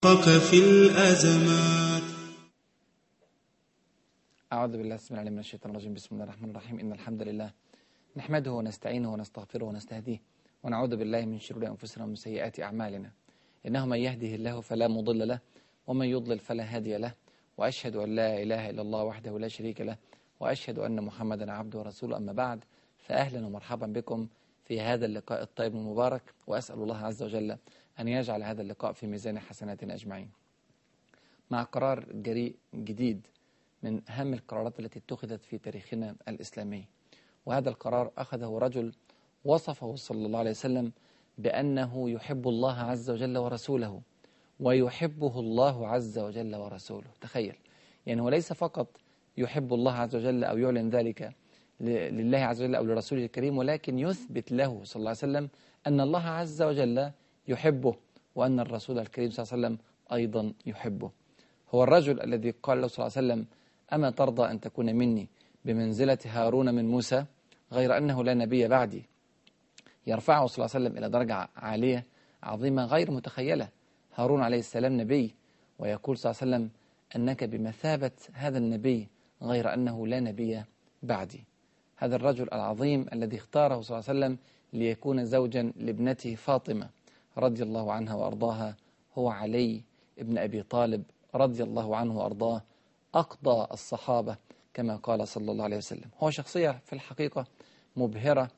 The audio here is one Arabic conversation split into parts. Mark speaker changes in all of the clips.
Speaker 1: في الأزمات.
Speaker 2: أعوذ بالله السميع العليم من الشيطان الرجيم. بسم الله الرحمن الرحيم. إن الحمد لله نحمده ونستعينه ونستغفره ونستهديه ونعوذ بالله من شرور أنفسنا ومن سيئات أعمالنا. إنه من يهده الله فلا مضل له ومن يضلل فلا هادي له. وأشهد أن لا إله إلا الله وحده لا شريك له وأشهد أن محمدا عبده ورسوله. أما بعد فأهلا ومرحبا بكم في هذا اللقاء الطيب المبارك. وأسأل الله عز وجل أن يجعل هذا اللقاء في ميزان حسناتنا أجمعين. مع قرار جريء جديد من أهم القرارات التي اتخذت في تاريخنا الإسلامي وهذا القرار أخذه رجل وصفه صلى الله عليه وسلم بأنه يحب الله عز وجل ورسوله ويحبه الله عز وجل ورسوله. تخيل يعني هو ليس فقط يحب الله عز وجل أو يعلن ذلك لله عز وجل أو لرسوله الكريم ولكن يثبت له صلى الله عليه وسلم أن الله عز وجل يحبه وأن الرسول الكريم صلى الله عليه وسلم أيضا يحبه. هو الرجل الذي قال له صلى الله عليه وسلم أما ترضى أن تكون مني بمنزلة هارون من موسى غير أنه لا نبي بعدي؟ يرفعه صلى الله عليه وسلم إلى درجة عالية عظيمة غير متخيلة. هارون عليه السلام نبي ويقول صلى الله عليه وسلم أنك بمثابة هذا النبي غير أنه لا نبي بعدي. هذا الرجل العظيم الذي اختاره صلى الله عليه وسلم ليكون زوجا لابنته فاطمة. رضي الله عنها وأرضاها هو علي ابن أبي طالب رضي الله عنه وأرضاه أقضى الصحابة كما قال صلى الله عليه وسلم. هو شخصية في الحقيقة مبهرة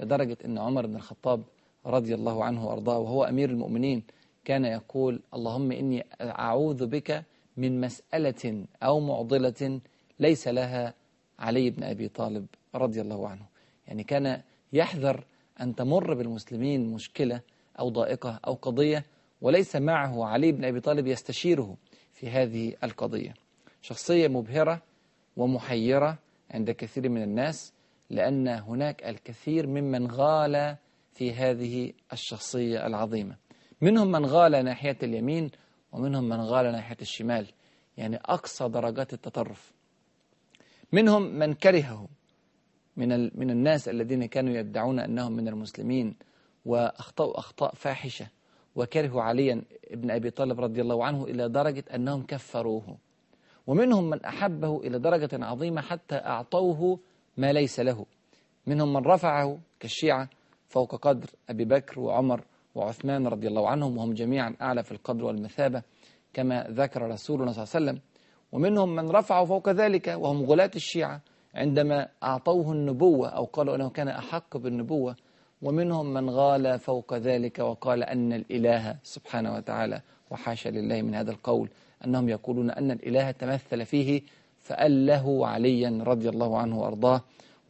Speaker 2: لدرجة أن عمر بن الخطاب رضي الله عنه وأرضاه وهو أمير المؤمنين كان يقول اللهم إني أعوذ بك من مسألة أو معضلة ليس لها علي بن أبي طالب رضي الله عنه. يعني كان يحذر أن تمر بالمسلمين مشكلة أو ضائقة أو قضية وليس معه علي بن أبي طالب يستشيره في هذه القضية. شخصية مبهرة ومحيرة عند كثير من الناس لأن هناك الكثير ممن غال في هذه الشخصية العظيمة. منهم من غال ناحية اليمين ومنهم من غال ناحية الشمال يعني أقصى درجات التطرف. منهم من كرهه من من الناس الذين كانوا يدعون أنهم من المسلمين وأخطأوا أخطاء فاحشة وكرهوا عليا ابن أبي طالب رضي الله عنه إلى درجة أنهم كفروه. ومنهم من أحبه إلى درجة عظيمة حتى أعطوه ما ليس له. منهم من رفعه كالشيعة فوق قدر أبي بكر وعمر وعثمان رضي الله عنهم وهم جميعا أعلى في القدر والمثابة كما ذكر رسولنا صلى الله عليه وسلم. ومنهم من رفعوا فوق ذلك وهم غلاة الشيعة عندما أعطوه النبوة أو قالوا أنه كان أحق بالنبوة ومنهم من غال فوق ذلك وقال أن الإله سبحانه وتعالى وحاشا لله من هذا القول أنهم يقولون أن الإله تمثل فيه فأله عليا رضي الله عنه وأرضاه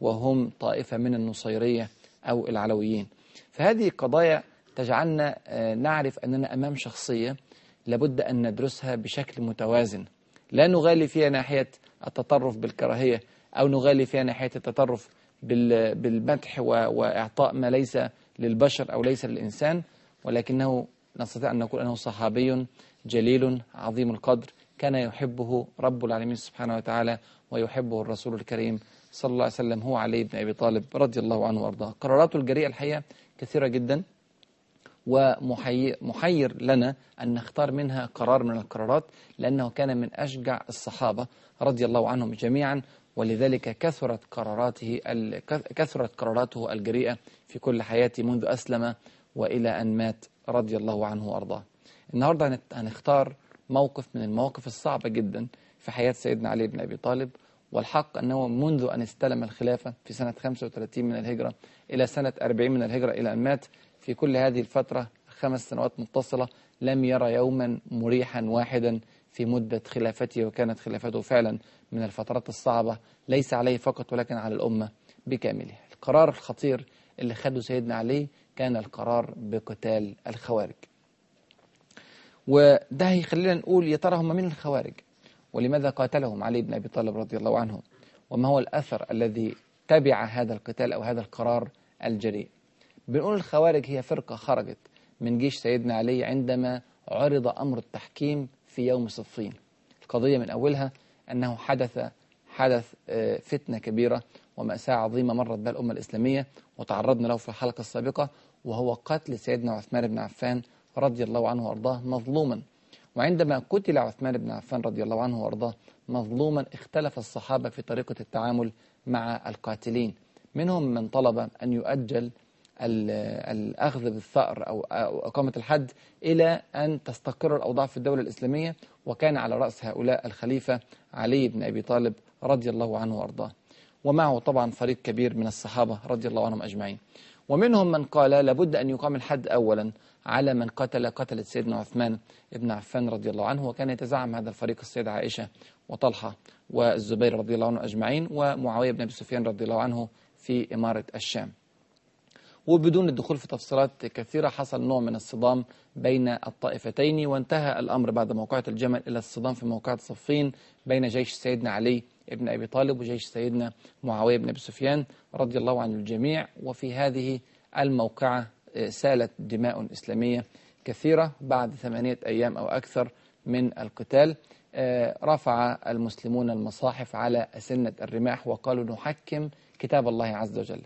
Speaker 2: وهم طائفة من النصيرية أو العلويين. فهذه قضايا تجعلنا نعرف أننا أمام شخصية لابد أن ندرسها بشكل متوازن. لا نغالي فيها ناحية التطرف بالكراهية أو نغالي فيها ناحية التطرف بالمدح وإعطاء ما ليس للبشر أو ليس للإنسان ولكنه نستطيع أن نقول أنه صحابي جليل عظيم القدر كان يحبه رب العالمين سبحانه وتعالى ويحبه الرسول الكريم صلى الله عليه وسلم هو علي بن أبي طالب رضي الله عنه وأرضاه. قراراته الجريئة الحقيقة كثيرة جدا ومحير لنا أن نختار منها قرار من القرارات لأنه كان من أشجع الصحابة رضي الله عنهم جميعا ولذلك كثرت قراراته كثرت قراراته الجريئة في كل حياته منذ أسلم وإلى أن مات رضي الله عنه وأرضاه. النهاردة هنختار موقف من المواقف الصعبة جدا في حياة سيدنا علي بن أبي طالب والحق أنه منذ أن استلم الخلافة في سنة 35 من الهجرة إلى سنة 40 من الهجرة إلى أن مات في كل هذه الفترة خمس سنوات متصلة لم يرى يوما مريحا واحدا في مدة خلافته وكانت خلافته فعلا من الفترات الصعبة ليس عليه فقط ولكن على الأمة بكاملها. القرار الخطير اللي خده سيدنا علي كان القرار بقتال الخوارج. وده هيخلينا نقول يا ترى هم من الخوارج؟ ولماذا قاتلهم علي بن أبي طالب رضي الله عنه؟ وما هو الأثر الذي تبع هذا القتال أو هذا القرار الجريء؟ بنقول الخوارج هي فرقة خرجت من جيش سيدنا علي عندما عرض أمر التحكيم في يوم صفين. القضية من أولها أنه حدث حدث فتنة كبيرة ومأساة عظيمة مرت بها الأمة الإسلامية وتعرضنا له في الحلقة السابقة وهو قتل سيدنا عثمان بن عفان رضي الله عنه وأرضاه مظلوما. وعندما قتل عثمان بن عفان رضي الله عنه وأرضاه مظلوما اختلف الصحابة في طريقة التعامل مع القاتلين. منهم من طلب أن يؤجل الأخذ بالثأر أو إقامة الحد إلى أن تستقر الأوضاع في الدولة الإسلامية وكان على رأس هؤلاء الخليفة علي بن أبي طالب رضي الله عنه وأرضاه. ومعه طبعا فريق كبير من الصحابة رضي الله عنهم أجمعين. ومنهم من قال لابد أن يقام الحد أولا على من قتل قتلة سيدنا عثمان بن عفان رضي الله عنه وكان يتزعم هذا الفريق السيدة عائشة وطلحة والزبير رضي الله عنه أجمعين ومعاوية بن أبي سفيان رضي الله عنه في إمارة الشام. وبدون الدخول في تفصيلات كثيرة حصل نوع من الصدام بين الطائفتين وانتهى الأمر بعد موقعة الجمل إلى الصدام في موقعة صفين بين جيش سيدنا علي بن أبي طالب وجيش سيدنا معاوية بن أبي سفيان رضي الله عن الجميع. وفي هذه الموقعة آه، سالت دماء إسلامية كثيرة بعد ثمانية أيام أو أكثر من القتال. آه، رفع المسلمون المصاحف على أسنة الرماح وقالوا نحكم كتاب الله عز وجل.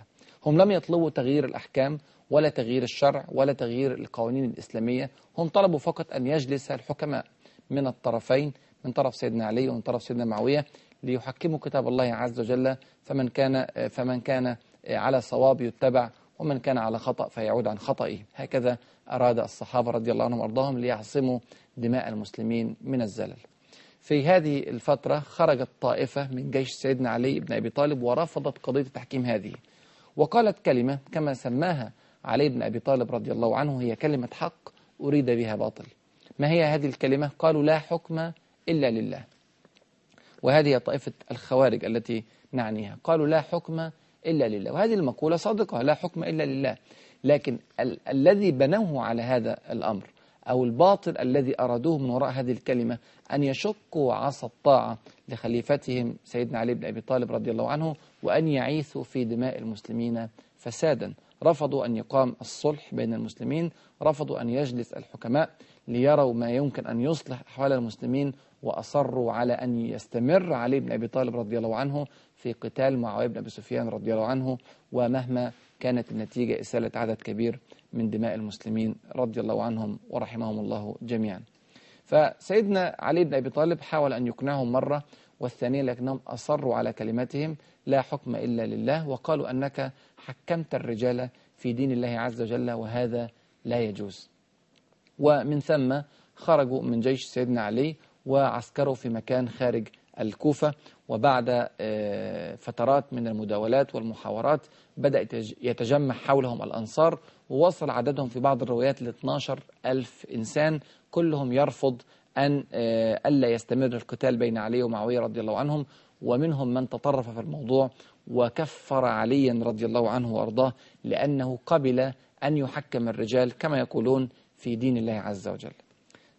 Speaker 2: هم لم يطلبوا تغيير الأحكام ولا تغيير الشرع ولا تغيير القوانين الإسلامية. هم طلبوا فقط أن يجلس الحكماء من الطرفين من طرف سيدنا علي ومن طرف سيدنا معاوية ليحكموا كتاب الله عز وجل. فمن كان فمن كان على صواب يتبع ومن كان على خطأ فيعود عن خطئه. هكذا أراد الصحابة رضي الله عنهم وأرضاهم ليعصموا دماء المسلمين من الزلل. في هذه الفترة خرجت طائفة من جيش سيدنا علي بن أبي طالب ورفضت قضية التحكيم هذه. وقالت كلمة كما سماها علي بن أبي طالب رضي الله عنه هي كلمة حق أريد بها باطل. ما هي هذه الكلمة؟ قالوا لا حكم إلا لله. وهذه طائفة الخوارج التي نعنيها. قالوا لا حكم إلا لله. وهذه المقولة صادقة لا حكم إلا لله. لكن ال الذي بنوه على هذا الأمر أو الباطل الذي أرادوه من وراء هذه الكلمة أن يشقوا عصا الطاعة لخليفتهم سيدنا علي بن أبي طالب رضي الله عنه وأن يعيثوا في دماء المسلمين فسادا. رفضوا أن يقام الصلح بين المسلمين رفضوا أن يجلس الحكماء ليروا ما يمكن أن يصلح أحوال المسلمين وأصروا على أن يستمر علي بن أبي طالب رضي الله عنه في قتال معاوية بن أبي سفيان رضي الله عنه ومهما كانت النتيجة إسالة عدد كبير من دماء المسلمين رضي الله عنهم ورحمهم الله جميعا. فسيدنا علي بن أبي طالب حاول أن يقنعهم مرة والثانية لكنهم أصروا على كلمتهم لا حكم إلا لله وقالوا أنك حكمت الرجال في دين الله عز وجل وهذا لا يجوز. ومن ثم خرجوا من جيش سيدنا علي وعسكروا في مكان خارج الكوفة وبعد آه، فترات من المداولات والمحاورات بدأ يتجمع حولهم الأنصار ووصل عددهم في بعض الروايات ل 12 ألف إنسان كلهم يرفض أن آه، ألا يستمر القتال بين علي ومعاوية رضي الله عنهم ومنهم من تطرف في الموضوع وكفر عليا رضي الله عنه وأرضاه لأنه قبل أن يحكم الرجال كما يقولون في دين الله عز وجل.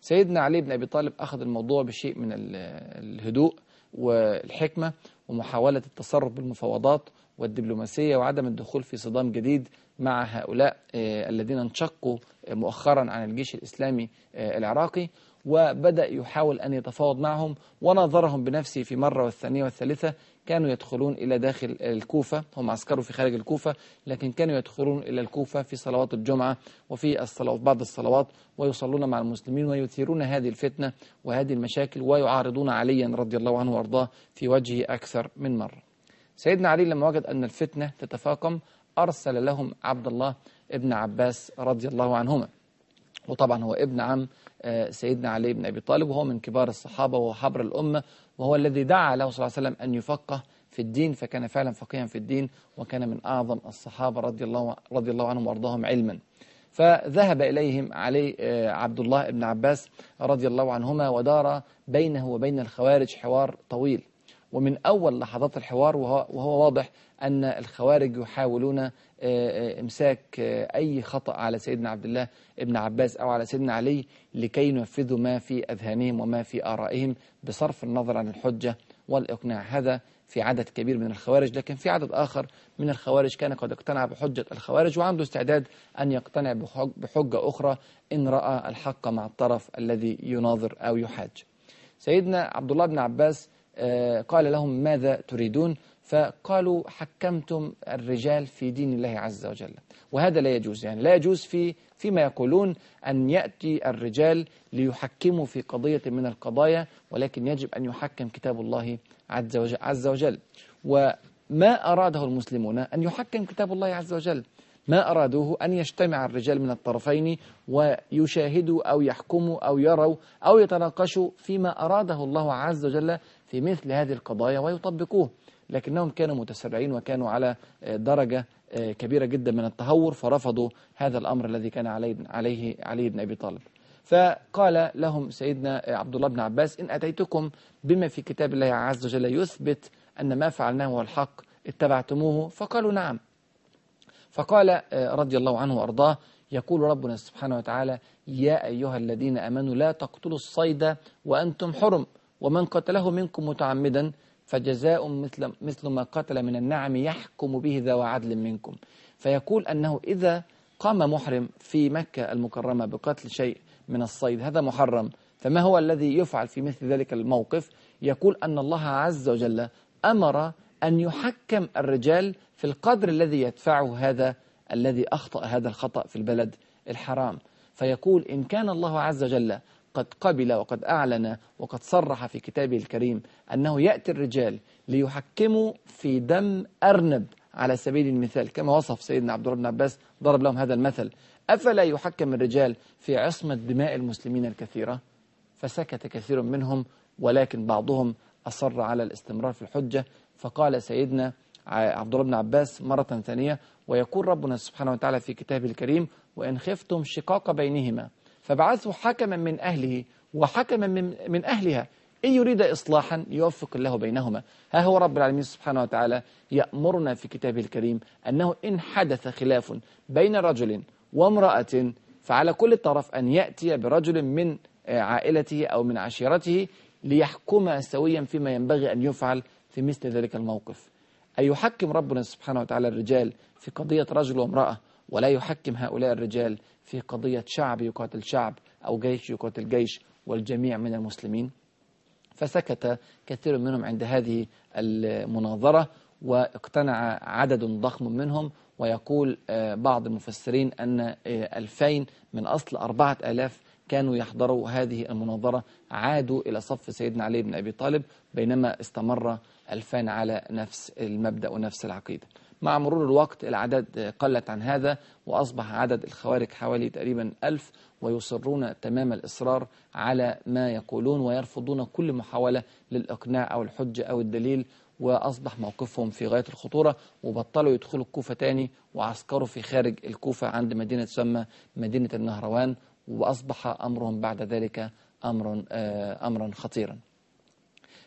Speaker 2: سيدنا علي بن أبي طالب أخذ الموضوع بشيء من الهدوء والحكمة ومحاولة التصرف بالمفاوضات والدبلوماسية وعدم الدخول في صدام جديد مع هؤلاء آه، الذين انشقوا مؤخرا عن الجيش الإسلامي آه، العراقي. وبدأ يحاول أن يتفاوض معهم وناظرهم بنفسه في مرة والثانية والثالثة. كانوا يدخلون إلى داخل الكوفة هم عسكروا في خارج الكوفة لكن كانوا يدخلون إلى الكوفة في صلوات الجمعة وفي الصلوات بعض الصلوات ويصلون مع المسلمين ويثيرون هذه الفتنة وهذه المشاكل ويعارضون عليا رضي الله عنه وأرضاه في وجهه أكثر من مرة. سيدنا علي لما وجد أن الفتنة تتفاقم أرسل لهم عبد الله ابن عباس رضي الله عنهما. وطبعا هو ابن عم آه، سيدنا علي بن أبي طالب وهو من كبار الصحابة وهو حبر الأمة وهو الذي دعا له صلى الله عليه وسلم أن يفقه في الدين فكان فعلا فقيها في الدين وكان من أعظم الصحابة رضي الله, رضي الله عنهم وأرضاهم علما. فذهب إليهم علي آه، عبد الله بن عباس رضي الله عنهما ودار بينه وبين الخوارج حوار طويل. ومن أول لحظات الحوار وهو, واضح أن الخوارج يحاولون إمساك آه، أي خطأ على سيدنا عبد الله ابن عباس أو على سيدنا علي لكي ينفذوا ما في أذهانهم وما في آرائهم بصرف النظر عن الحجة والإقناع. هذا في عدد كبير من الخوارج لكن في عدد آخر من الخوارج كان قد اقتنع بحجة الخوارج وعنده استعداد أن يقتنع بحجة أخرى إن رأى الحق مع الطرف الذي يناظر أو يحاج. سيدنا عبد الله بن عباس قال لهم ماذا تريدون؟ فقالوا حكمتم الرجال في دين الله عز وجل. وهذا لا يجوز يعني لا يجوز في فيما يقولون أن يأتي الرجال ليحكموا في قضية من القضايا ولكن يجب أن يحكم كتاب الله عز وجل, وما أراده المسلمون أن يحكم كتاب الله عز وجل. ما أرادوه أن يجتمع الرجال من الطرفين ويشاهدوا أو يحكموا أو يروا أو يتناقشوا فيما أراده الله عز وجل في مثل هذه القضايا ويطبقوه. لكنهم كانوا متسرعين وكانوا على درجة كبيرة جدا من التهور فرفضوا هذا الأمر الذي كان عليه عليه علي بن أبي طالب. فقال لهم سيدنا عبد الله بن عباس إن أتيتكم بما في كتاب الله عز وجل يثبت أن ما فعلناه هو الحق اتبعتموه؟ فقالوا نعم. فقال رضي الله عنه وأرضاه يقول ربنا سبحانه وتعالى يا أيها الذين أمنوا لا تقتلوا الصيد وأنتم حرم ومن قتله منكم متعمدا فجزاء مثل, مثل ما قتل من النعم يحكم به ذو عدل منكم. فيقول أنه إذا قام محرم في مكة المكرمة بقتل شيء من الصيد هذا محرم. فما هو الذي يفعل في مثل ذلك الموقف؟ يقول أن الله عز وجل أمر أن يحكم الرجال في القدر الذي يدفعه هذا الذي أخطأ هذا الخطأ في البلد الحرام. فيقول إن كان الله عز وجل قد قبل وقد أعلن وقد صرح في كتابه الكريم أنه يأتي الرجال ليحكموا في دم أرنب على سبيل المثال كما وصف سيدنا عبد الله بن عباس ضرب لهم هذا المثل أفلا يحكم الرجال في عصمة دماء المسلمين الكثيرة؟ فسكت كثير منهم ولكن بعضهم أصر على الاستمرار في الحجة. فقال سيدنا عبد الله بن عباس مرة ثانية ويقول ربنا سبحانه وتعالى في كتابه الكريم وإن خفتم شقاق بينهما فبعثوا حكما من أهله وحكما من, من أهلها. إن يريد إصلاحا يوفق الله بينهما. ها هو رب العالمين سبحانه وتعالى يأمرنا في كتابه الكريم أنه إن حدث خلاف بين رجل وامرأة فعلى كل طرف أن يأتي برجل من عائلته أو من عشيرته ليحكم سويا فيما ينبغي أن يفعل في مثل ذلك الموقف. أن يحكم ربنا سبحانه وتعالى الرجال في قضية رجل وامرأة ولا يحكم هؤلاء الرجال في قضية شعب يقاتل شعب أو جيش يقاتل جيش والجميع من المسلمين. فسكت كثير منهم عند هذه المناظرة واقتنع عدد ضخم منهم ويقول بعض المفسرين أن ألفين من أصل أربعة ألاف كانوا يحضروا هذه المناظرة عادوا إلى صف سيدنا علي بن أبي طالب بينما استمر ألفان على نفس المبدأ ونفس العقيدة. مع مرور الوقت الأعداد قلت عن هذا وأصبح عدد الخوارج حوالي تقريبا ألف ويصرون تمام الإصرار على ما يقولون ويرفضون كل محاولة للإقناع أو الحجة أو الدليل وأصبح موقفهم في غاية الخطورة وبطلوا يدخلوا الكوفة تاني وعسكروا في خارج الكوفة عند مدينة تسمى مدينة النهروان وأصبح أمرهم بعد ذلك أمر أمرا خطيرا.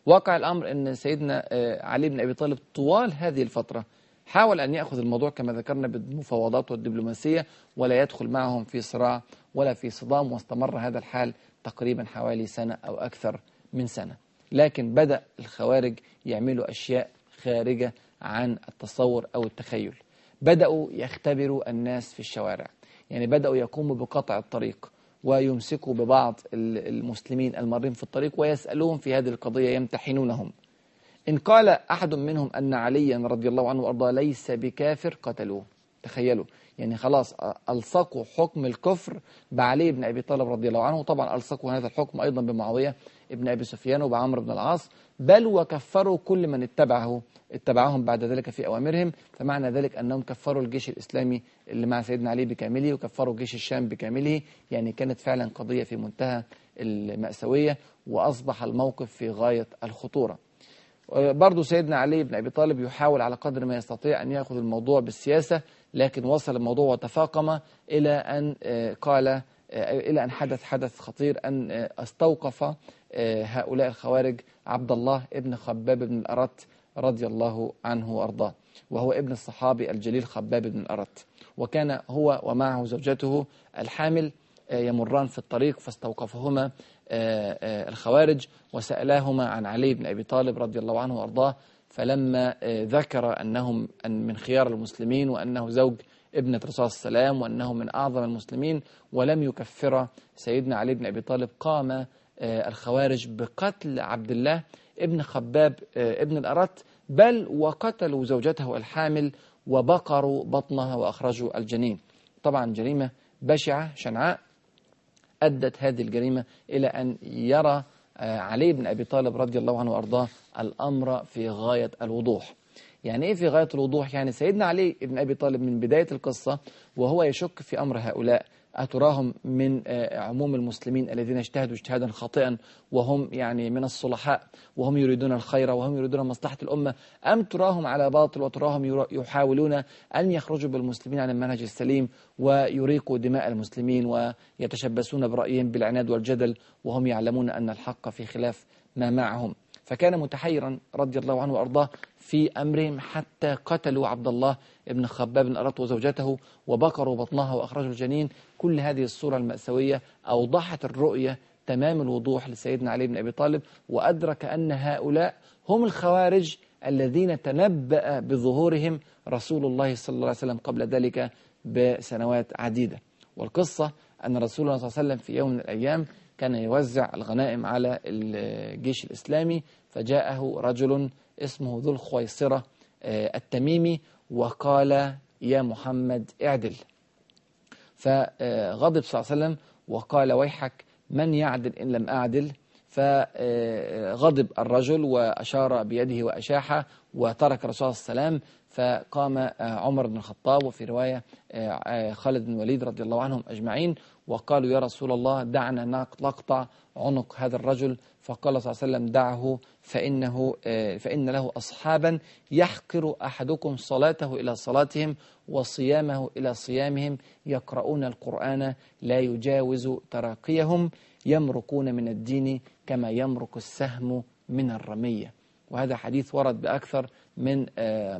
Speaker 2: واقع الأمر أن سيدنا علي بن أبي طالب طوال هذه الفترة حاول أن يأخذ الموضوع كما ذكرنا بالمفاوضات والدبلوماسية ولا يدخل معهم في صراع ولا في صدام واستمر هذا الحال تقريبا حوالي سنة أو أكثر من سنة. لكن بدأ الخوارج يعملوا أشياء خارجة عن التصور أو التخيل. بدأوا يختبروا الناس في الشوارع. يعني بدأوا يقوموا بقطع الطريق ويمسكوا ببعض المسلمين المارين في الطريق ويسألوهم في هذه القضية يمتحنونهم. إن قال أحد منهم أن عليا رضي الله عنه وأرضاه ليس بكافر قتلوه. تخيلوا. يعني خلاص ألصقوا حكم الكفر بعلي بن أبي طالب رضي الله عنه. وطبعا ألصقوا هذا الحكم أيضا بمعاوية ابن أبي سفيان وبعمر بن العاص. بل وكفروا كل من اتبعه اتبعهم بعد ذلك في أوامرهم. فمعنى ذلك أنهم كفروا الجيش الإسلامي اللي مع سيدنا علي بكامله وكفروا جيش الشام بكامله. يعني كانت فعلا قضية في منتهى المأساوية وأصبح الموقف في غاية الخطورة. برضو سيدنا علي بن أبي طالب يحاول على قدر ما يستطيع أن يأخذ الموضوع بالسياسة لكن وصل الموضوع وتفاقم إلى أن قال إلى أن حدث حدث خطير أن استوقف هؤلاء الخوارج عبد الله ابن خباب بن الأرت رضي الله عنه وأرضاه وهو ابن الصحابي الجليل خباب بن الأرت وكان هو ومعه زوجته الحامل يمران في الطريق فاستوقفهما الخوارج وسألاهما عن علي بن أبي طالب رضي الله عنه وأرضاه فلما ذكر أنهم أن من خيار المسلمين وأنه زوج ابنة رسول السلام وأنه من أعظم المسلمين ولم يكفر سيدنا علي بن أبي طالب قام الخوارج بقتل عبد الله ابن خباب ابن الأرت بل وقتلوا زوجته الحامل وبقروا بطنها وأخرجوا الجنين. طبعا جريمة بشعة شنعاء أدت هذه الجريمة إلى أن يرى علي بن أبي طالب رضي الله عنه وأرضاه الأمر في غاية الوضوح. يعني إيه في غاية الوضوح؟ يعني سيدنا علي بن أبي طالب من بداية القصة وهو يشك في أمر هؤلاء. أتراهم من عموم المسلمين الذين اجتهدوا اجتهادا خاطئا وهم يعني من الصلحاء وهم يريدون الخير وهم يريدون مصلحة الأمة أم تراهم على باطل وتراهم يحاولون أن يخرجوا بالمسلمين عن المنهج السليم ويريقوا دماء المسلمين ويتشبثون برأيهم بالعناد والجدل وهم يعلمون أن الحق في خلاف ما معهم. فكان متحيرا رضي الله عنه وأرضاه في أمرهم حتى قتلوا عبد الله ابن خباب بن أرط وزوجته وبقروا بطنها وأخرجوا الجنين. كل هذه الصورة المأساوية أوضحت الرؤية تمام الوضوح لسيدنا علي بن أبي طالب وأدرك أن هؤلاء هم الخوارج الذين تنبأ بظهورهم رسول الله صلى الله عليه وسلم قبل ذلك بسنوات عديدة. والقصة أن رسول الله صلى الله عليه وسلم في يوم من الأيام كان يوزع الغنائم على الجيش الإسلامي فجاءه رجل اسمه ذو الخويصرة التميمي وقال يا محمد اعدل. فغضب صلى الله عليه وسلم وقال ويحك من يعدل إن لم أعدل؟ فغضب الرجل وأشار بيده وأشاح وترك الرسول صلى الله عليه وسلم فقام عمر بن الخطاب وفي رواية خالد بن الوليد رضي الله عنهم أجمعين وقالوا يا رسول الله دعنا نقطع عنق هذا الرجل. فقال صلى الله عليه وسلم دعه فإنه فإن له أصحابا يحقر أحدكم صلاته إلى صلاتهم وصيامه إلى صيامهم يقرؤون القرآن لا يجاوز تراقيهم يمرقون من الدين كما يمرق السهم من الرمية. وهذا حديث ورد بأكثر من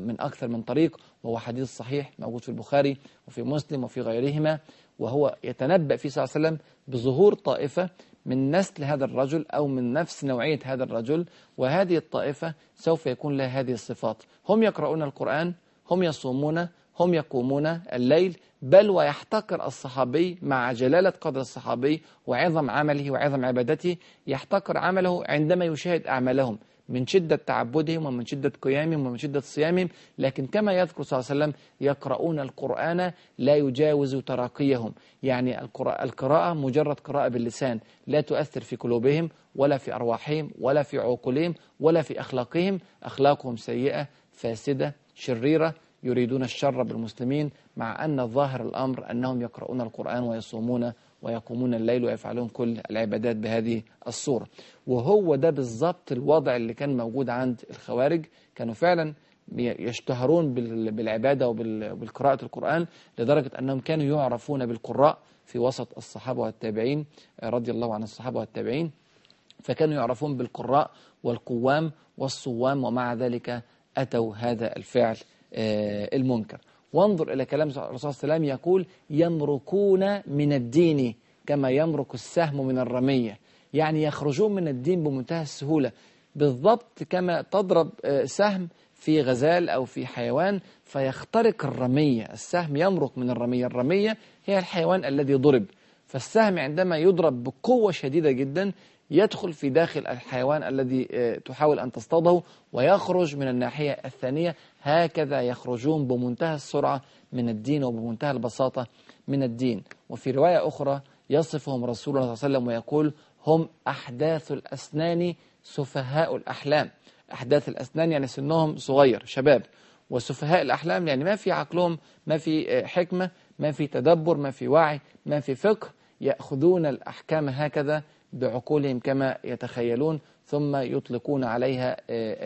Speaker 2: من أكثر من طريق وهو حديث صحيح موجود في البخاري وفي مسلم وفي غيرهما. وهو يتنبأ فيه صلى الله عليه وسلم بظهور طائفة من نسل هذا الرجل أو من نفس نوعية هذا الرجل وهذه الطائفة سوف يكون لها هذه الصفات. هم يقرؤون القرآن هم يصومون هم يقومون الليل بل ويحتقر الصحابي مع جلالة قدر الصحابي وعظم عمله وعظم عبادته يحتقر عمله عندما يشاهد أعمالهم. من شدة تعبدهم ومن شدة قيامهم ومن شدة صيامهم. لكن كما يذكر صلى الله عليه وسلم يقرؤون القرآن لا يجاوز تراقيهم. يعني القراءة مجرد قراءة باللسان. لا تؤثر في قلوبهم ولا في أرواحهم ولا في عقولهم ولا في أخلاقهم. أخلاقهم سيئة فاسدة شريرة يريدون الشر بالمسلمين مع أن ظاهر الأمر أنهم يقرؤون القرآن ويصومون ويقومون الليل ويفعلون كل العبادات بهذه الصورة. وهو ده بالضبط الوضع اللي كان موجود عند الخوارج. كانوا فعلا يشتهرون بالعبادة وبالقراءة القرآن لدرجة أنهم كانوا يعرفون بالقراء في وسط الصحابة والتابعين رضي الله عن الصحابة والتابعين. فكانوا يعرفون بالقراء والقوام والصوام ومع ذلك أتوا هذا الفعل المنكر. وانظر إلى كلام الرسول صلى الله عليه وسلم يقول يمركون من الدين كما يمرك السهم من الرمية. يعني يخرجون من الدين بمنتهى السهولة. بالضبط كما تضرب سهم في غزال أو في حيوان فيخترق الرمية. السهم يمرق من الرمية. الرمية هي الحيوان الذي ضرب. فالسهم عندما يضرب بقوة شديدة جدا يدخل في داخل الحيوان الذي تحاول أن تصطاده ويخرج من الناحية الثانية. هكذا يخرجون بمنتهى السرعة من الدين وبمنتهى البساطة من الدين. وفي رواية أخرى يصفهم رسول الله صلى الله عليه وسلم ويقول هم أحداث الأسنان سفهاء الأحلام. أحداث الأسنان يعني سنهم صغير شباب. وسفهاء الأحلام يعني ما في عقلهم ما في حكمة ما في تدبر ما في وعي ما في فقه. يأخذون الأحكام هكذا بعقولهم كما يتخيلون ثم يطلقون عليها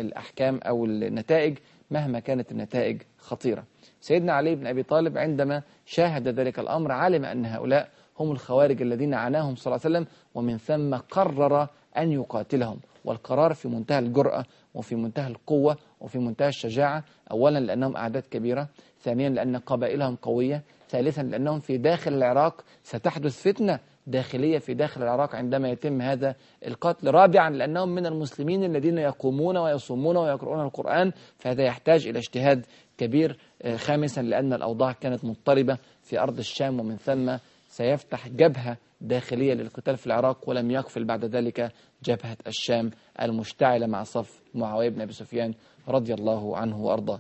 Speaker 2: الأحكام أو النتائج مهما كانت النتائج خطيرة. سيدنا علي بن أبي طالب عندما شاهد ذلك الأمر علم أن هؤلاء هم الخوارج الذين عناهم صلى الله عليه وسلم ومن ثم قرر أن يقاتلهم. والقرار في منتهى الجرأة وفي منتهى القوة وفي منتهى الشجاعة أولا لأنهم أعداد كبيرة ثانيا لأن قبائلهم قوية ثالثا لأنهم في داخل العراق ستحدث فتنة داخلية في داخل العراق عندما يتم هذا القتل رابعا لأنهم من المسلمين الذين يقومون ويصومون ويقرؤون القرآن فهذا يحتاج إلى اجتهاد كبير خامسا لأن الأوضاع كانت مضطربة في أرض الشام ومن ثم سيفتح جبهة داخلية للقتال في العراق ولم يقفل بعد ذلك جبهة الشام المشتعلة مع صف معاوية بن أبي سفيان رضي الله عنه وأرضاه.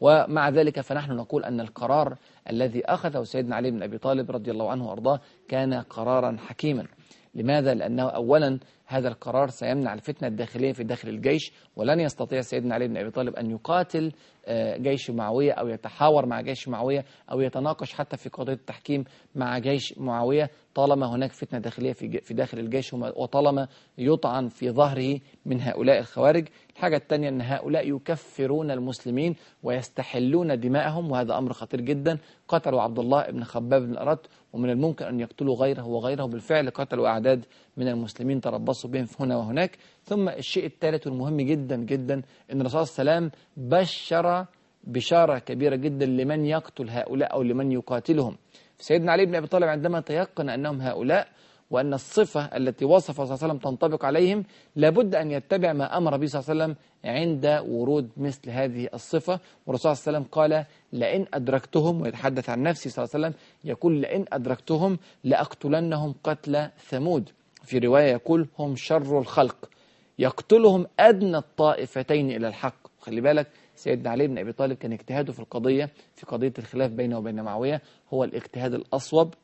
Speaker 2: ومع ذلك فنحن نقول أن القرار الذي أخذه سيدنا علي بن أبي طالب رضي الله عنه وأرضاه كان قرارا حكيما لماذا؟ لأنه أولا هذا القرار سيمنع الفتنة الداخلية في داخل الجيش ولن يستطيع سيدنا علي بن أبي طالب أن يقاتل آه، جيش معاوية أو يتحاور مع جيش معاوية أو يتناقش حتى في قضية التحكيم مع جيش معاوية طالما هناك فتنة داخلية في في داخل الجيش وطالما يطعن في ظهره من هؤلاء الخوارج. الحاجة الثانية أن هؤلاء يكفرون المسلمين ويستحلون دماءهم وهذا أمر خطير جدا. قتلوا عبد الله بن خباب بن الأرت ومن الممكن أن يقتلوا غيره وغيره. بالفعل قتلوا أعداد من المسلمين تربصوا بهم هنا وهناك. ثم الشيء الثالث والمهم جدا جدا أن الرسول صلى الله عليه وسلم بشر بشارة كبيرة جدا لمن يقتل هؤلاء أو لمن يقاتلهم. سيدنا علي بن أبي طالب عندما تيقن أنهم هؤلاء وأن الصفة التي وصف صلى الله عليه وسلم تنطبق عليهم لابد أن يتبع ما أمر به صلى الله عليه وسلم عند ورود مثل هذه الصفة. والرسول صلى الله عليه وسلم قال لئن أدركتهم ويتحدث عن نفسه صلى الله عليه وسلم يقول لئن أدركتهم لأقتلنهم قتل ثمود. في رواية يقول هم شر الخلق يقتلهم أدنى الطائفتين إلى الحق. خلي بالك سيدنا علي بن أبي طالب كان اجتهاده في القضية في قضية الخلاف بينه وبين معاوية هو الاجتهاد الأصوب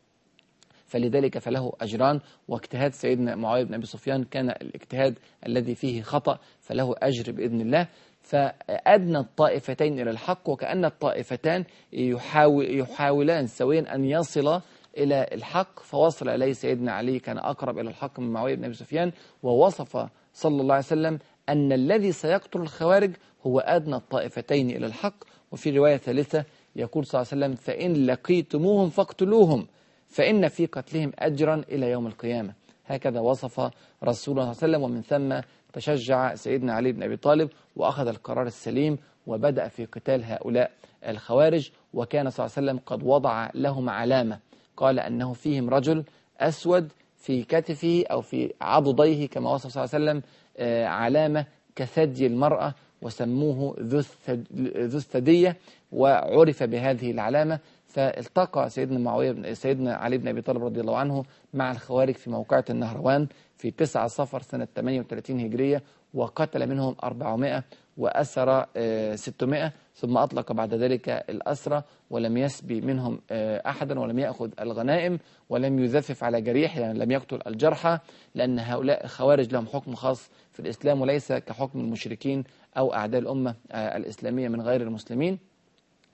Speaker 2: فلذلك فله أجران. واجتهاد سيدنا معاوية بن أبي سفيان كان الاجتهاد الذي فيه خطأ فله أجر بإذن الله. فأدنى الطائفتين إلى الحق وكأن الطائفتان يحاول يحاولان سويا أن يصل إلى الحق فوصل إليه سيدنا علي كان أقرب إلى الحق من معاوية بن أبي سفيان ووصف صلى الله عليه وسلم أن الذي سيقتل الخوارج هو أدنى الطائفتين إلى الحق. وفي رواية ثالثة يقول صلى الله عليه وسلم فإن لقيتموهم فاقتلوهم فإن في قتلهم أجرا إلى يوم القيامة. هكذا وصف رسول الله صلى الله عليه وسلم ومن ثم تشجع سيدنا علي بن أبي طالب وأخذ القرار السليم وبدأ في قتال هؤلاء الخوارج وكان صلى الله عليه وسلم قد وضع لهم علامة. قال أنه فيهم رجل أسود في كتفه أو في عضديه كما وصف صلى الله عليه وسلم آه، علامة كثدي المرأة وسموه ذو الثدية وعرف بهذه العلامة. فالتقى سيدنا معاوية سيدنا علي بن أبي طالب رضي الله عنه مع الخوارج في موقعة النهروان في 9 صفر سنة 38 هجرية وقتل منهم 400 وأسر 600 آه، ثم أطلق بعد ذلك الأسرى ولم يسبي منهم آه، أحدا ولم يأخذ الغنائم ولم يزفف على جريح يعني لم يقتل الجرحى لأن هؤلاء الخوارج لهم حكم خاص في الإسلام وليس كحكم المشركين أو أعداء الأمة آه، الإسلامية من غير المسلمين.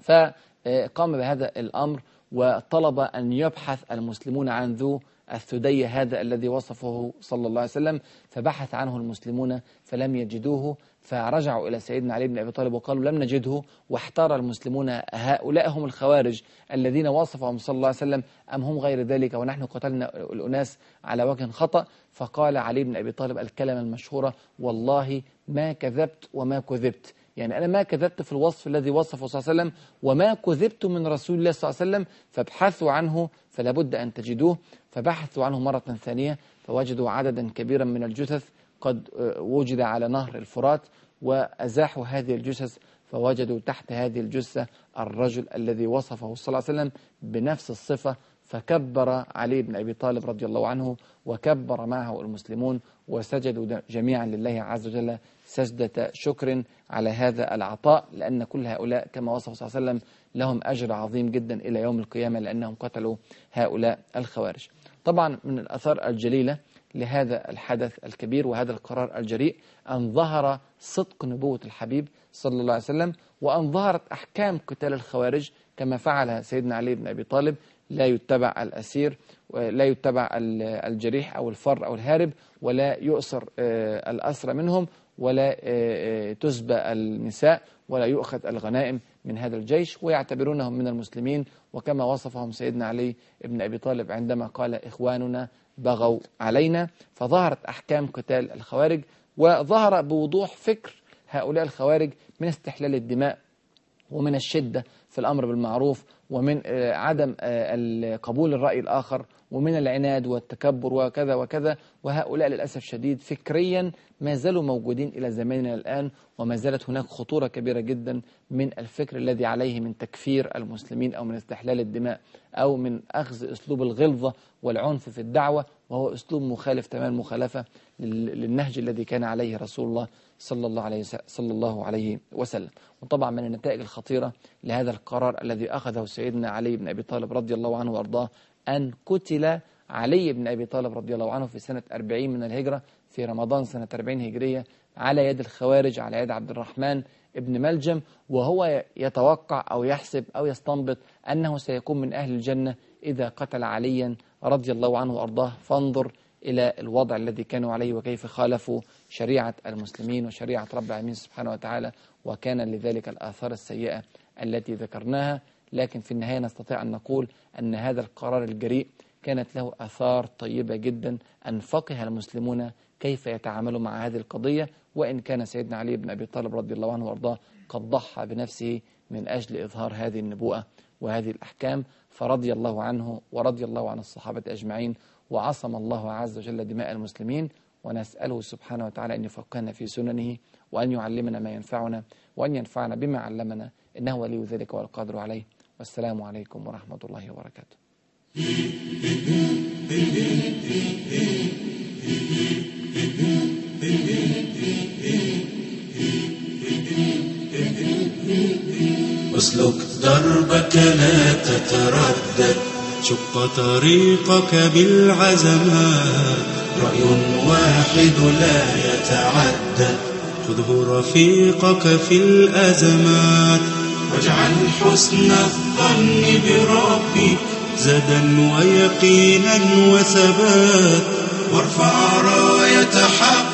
Speaker 2: فقام بهذا الأمر وطلب أن يبحث المسلمون عن ذو الثدي هذا الذي وصفه صلى الله عليه وسلم فبحث عنه المسلمون فلم يجدوه فرجعوا إلى سيدنا علي بن أبي طالب وقالوا لم نجده واحتار المسلمون هؤلاء هم الخوارج الذين وصفهم صلى الله عليه وسلم أم هم غير ذلك ونحن قتلنا الأناس على وجه خطأ؟ فقال علي بن أبي طالب الكلمة المشهورة والله ما كذبت وما كذبت. يعني أنا ما كذبت في الوصف الذي وصفه صلى الله عليه وسلم وما كذبت من رسول الله صلى الله عليه وسلم فابحثوا عنه فلا بد أن تجدوه. فبحثوا عنه مرة ثانية فوجدوا عددا كبيرا من الجثث قد آه، وجد على نهر الفرات وأزاحوا هذه الجثث فوجدوا تحت هذه الجثة الرجل الذي وصفه صلى الله عليه وسلم بنفس الصفة فكبر علي بن أبي طالب رضي الله عنه وكبر معه المسلمون وسجدوا جميعا لله عز وجل سجدة شكر على هذا العطاء لأن كل هؤلاء كما وصف صلى الله عليه وسلم لهم أجر عظيم جدا إلى يوم القيامة لأنهم قتلوا هؤلاء الخوارج. طبعا من الأثار الجليلة لهذا الحدث الكبير وهذا القرار الجريء أن ظهر صدق نبوة الحبيب صلى الله عليه وسلم وأن ظهرت أحكام قتال الخوارج كما فعل سيدنا علي بن أبي طالب. لا يتبع الأسير لا يتبع الجريح أو الفر أو الهارب ولا يؤسر آه، الأسرى منهم ولا آه، آه، تسبى النساء ولا يؤخذ الغنائم. من هذا الجيش ويعتبرونهم من المسلمين وكما وصفهم سيدنا علي بن أبي طالب عندما قال إخواننا بغوا علينا فظهرت أحكام قتال الخوارج وظهر بوضوح فكر هؤلاء الخوارج من استحلال الدماء ومن الشدة في الأمر بالمعروف ومن آه، عدم قبول الرأي الآخر ومن العناد والتكبر وكذا وكذا وهؤلاء للأسف شديد فكريا ما زالوا موجودين إلى زماننا الآن وما زالت هناك خطورة كبيرة جدا من الفكر الذي عليه من تكفير المسلمين أو من استحلال الدماء أو من أخذ أسلوب الغلظة والعنف في الدعوة وهو أسلوب مخالف تمام مخالفة للنهج الذي كان عليه رسول الله صلى الله عليه صلى الله عليه وسلم. وطبعا من النتائج الخطيرة لهذا القرار الذي أخذه سيدنا علي بن أبي طالب رضي الله عنه وأرضاه أن قتل علي بن أبي طالب رضي الله عنه في سنة 40 من الهجرة في رمضان سنة 40 هجرية على يد الخوارج على يد عبد الرحمن ابن ملجم وهو يتوقع أو يحسب أو يستنبط أنه سيكون من أهل الجنة إذا قتل عليا رضي الله عنه وأرضاه. فانظر إلى الوضع الذي كانوا عليه وكيف خالفوا شريعة المسلمين وشريعة رب العالمين سبحانه وتعالى وكان لذلك الآثار السيئة التي ذكرناها. لكن في النهاية نستطيع أن نقول أن هذا القرار الجريء كانت له آثار طيبة جدا أن فقه المسلمون كيف يتعاملوا مع هذه القضية وإن كان سيدنا علي بن أبي طالب رضي الله عنه وأرضاه قد ضحى بنفسه من أجل إظهار هذه النبوءة وهذه الأحكام فرضي الله عنه ورضي الله عن الصحابة أجمعين وعصم الله عز وجل دماء المسلمين ونسأله سبحانه وتعالى أن يفقهنا في سننه وأن يعلمنا ما ينفعنا وأن ينفعنا بما علمنا إنه ولي ذلك والقادر عليه. والسلام عليكم ورحمة الله وبركاته.
Speaker 1: اسلك دربك لا تتردد. شق طريقك بالعزمات. رأي واحد لا يتعدد. خذه رفيقك في الأزمات. واجعل حسن الظن بربي زدا ويقينا وثبات وارفع راية حق